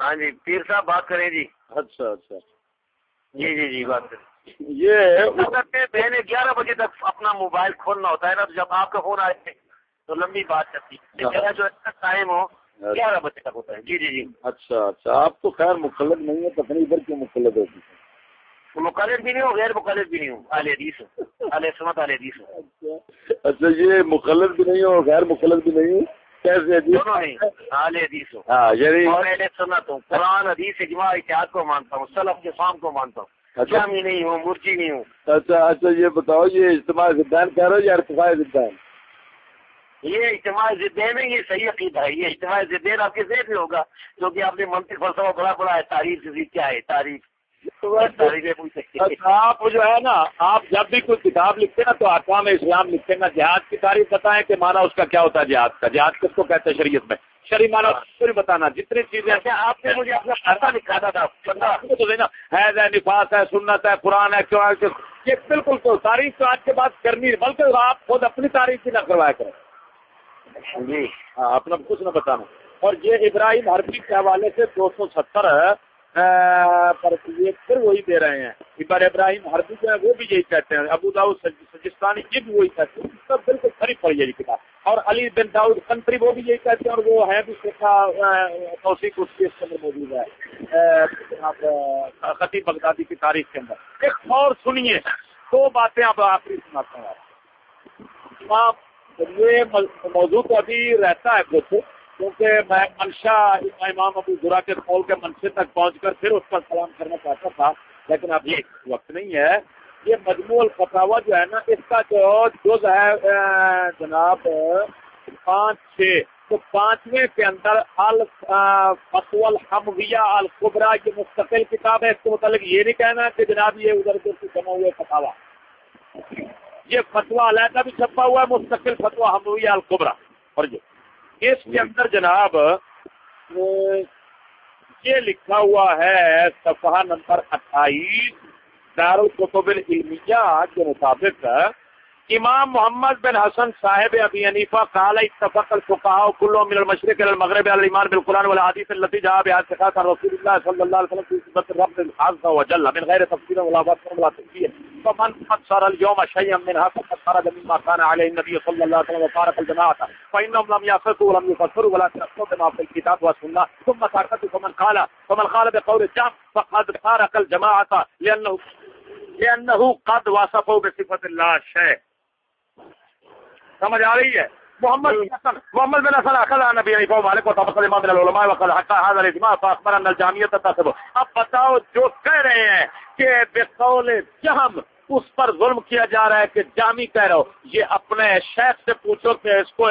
ہاں جی پیر صاحب بات کریں جی۔ اچھا اچھا۔ جی جی جی بات کریں۔ یہ میں نے گیارہ بجے تک اپنا موبائل کھولنا ہوتا ہے نا تو جب آپ کا فون آئے تو لمبی بات کرتی ہے۔ ہاں۔ میرا جو ٹائم ہو گیارہ بجے تک ہوتا ہے۔ جی جی جی۔ اچھا اچھا۔ آپ تو خیر مخلد نہیں ہے پتہ نہیں ادھر کیوں مخلد ہوتی ہے مقلد بھی نہیں ہوں غیر مقلد بھی نہیں ہوں۔ علیہ حدیث ہوں۔ سمت علیہ حدیث ہوں۔ اچھا اچھا یہ مخلد بھی نہیں ہو غیر مخلد بھی نہیں ہو؟ ہاں یعنی قرآن حدیث اجماع اتحاد کو مانتا ہوں۔ سلف کے فام کو مانتا ہوں۔ اچھا۔ نہیں ہوں مرجی نہیں ہوں۔ اچھا اچھا یہ بتاؤ یہ اجتماع زدان کہہ رہے ہو یا ارتفاع زدان یہ اجتماع زدین ہے یہ صحیح عقیدہ ہے۔ یہ اجتماع زدین آپ کے ذہن میں ہوگا کیونکہ آپ نے منطق فلسفہ بڑا بڑا ہے تاریخ سے کیا ہے تاریخ۔ آپ جو ہے نا آپ جب بھی کوئی کتاب لکھتے نا تو اقوام اسلام لکھتے نا۔ جہاد کی تاریخ بتائیں کہ مانا اس کا کیا ہوتا ہے جہاد کا۔ جہاد کس کو کہتے ہیں شریعت میں؟ شری مانا پھر بتانا۔ جتنی چیزیں اچھا آپ نے مجھے اپنا لکھانا تھا تو دینا۔ حیض ہے نفاس ہے سنت ہے قرآن ہے کیوں ہے یہ بالکل تو تاریخ تو آج کے بعد کرنی ہے بلکہ آپ خود اپنی تاریخ بھی نہ کروایا کریں۔ جی۔ ہاں اپنا کچھ نہ بتانا۔ اور یہ ابراہیم حربی کے حوالے سے دو سو ستر پر یہ پھر وہی دے رہے ہیں ابر ابراہیم حربی جو ہے، وہ بھی یہی کہتے ہیں۔ ابو داؤد سجستانی یہ بھی وہی کہتے ہیں۔ سب بالکل خری پڑ یہ کتاب۔ اور علی بن داؤد کنٹری وہ بھی یہی کہتے ہیں اور وہ ہے بھی شیخا توسیق اس کے اندر موجود ہے۔ خطیب بغدادی کی تاریخ کے اندر۔ ایک اور سنیے، دو باتیں اب آخری سناتا ہوں۔ آپ، یہ موضوع تو ابھی رہتا ہے کچھ۔ کیونکہ میں منشا امام ابو ذرا کے قول کے منشے تک پہنچ کر پھر اس پر سلام کرنا چاہتا تھا، لیکن اب یہ وقت نہیں ہے۔ یہ مجموع الفتاوا جو ہے نا، اس کا جو جز ہے جناب، پانچ، چھ۔ تو پانچویں کے اندر الفتو الحمویہ القبرا یہ مستقل کتاب ہے، اس کے متعلق یہ نہیں کہنا کہ جناب یہ ادھر ادھر سے جمع ہوئے فتوا یہ فتوا علیحدہ بھی چھپا ہوا ہے، مستقل فتوا حمویہ القبرا اور یہ۔ اس کے اندر جناب، یہ لکھا ہوا ہے، صفحہ نمبر اٹھائیس دارالقطب العلمیہ کے مطابق، امام محمد بن حسن صاحب ابی حنیفہ قال اتفق الفقهاء كلهم من المشرق الى المغرب على الايمان بالقران والحديث التي جاء بها ثقات رسول الله صلى الله عليه وسلم في صفات الرب عز وجل من غير تفسير ولا فسر ولا تفسير فمن فسر اليوم شيئا منها فقد خرج مما كان عليه النبي صلى الله عليه وسلم وفارق الجماعه فانهم لم يفسروا ولم يفسروا ولا تفسروا بما في الكتاب والسنه ثم تركت فمن قال فمن قال بقول الجام فقد فارق الجماعه لانه لانه قد وصفوا بصفه الله شيء. سمجھ آ رہی ہے؟ محمد محمد بن حسن اخذ عن نبی علیہ مالک و طبق الامام من العلماء وقال حقا هذا الاجماع فاخبر ان الجامعه تتصب اب بتاؤ جو کہہ رہے ہیں کہ بقول جہم اس پر ظلم کیا جا رہا ہے کہ جامی کہہ رہا ہو۔ یہ اپنے شیخ سے پوچھو کہ اس کو